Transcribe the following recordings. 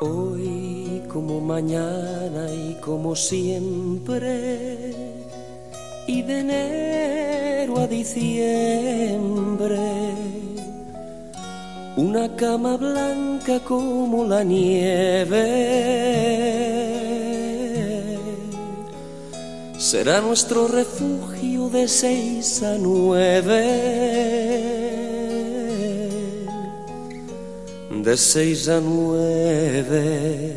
Hoy como mañana y como siempre, y de enero a diciembre, una cama blanca como la nieve. Será nuestro refugio de seis a nueve de seis a nueve.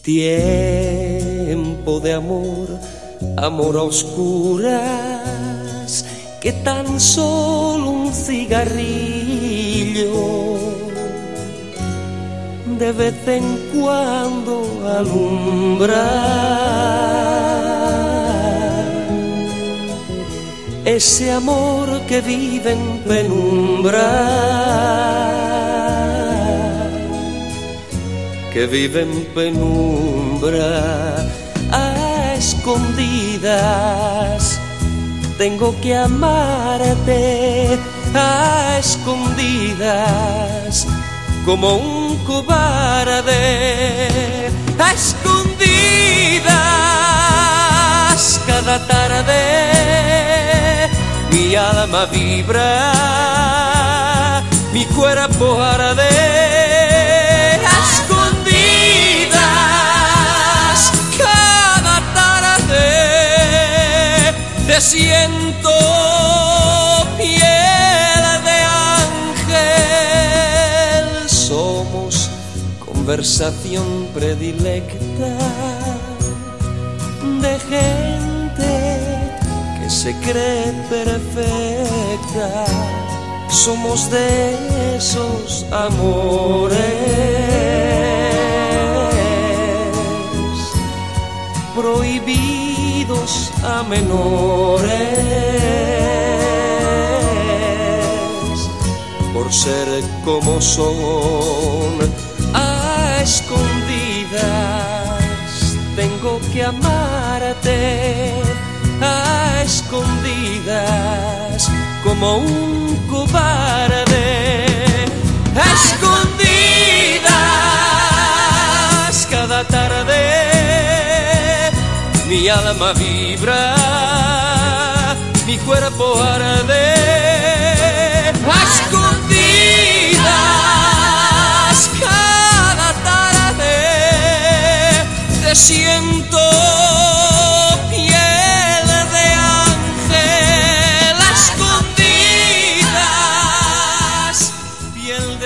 Tiempo de amor, amor a oscuras, que tan solo un cigarrillo de vez en cuando alumbra. Ese amor que vive en penumbra que vive en penumbra a escondidas. Tengo que amarte a escondidas como un cobarde a escondidas cada tarde mi alma vibra mi cuerpo arde conversación predilecta de gente que se cree perfecta. Somos de esos amores prohibidos a menores por ser como son a escondidas tengo que amarte a escondidas como un cobarde a escondidas cada tarde mi alma vibra, mi cuerpo arde. siento piel de ángel escondidas, piel de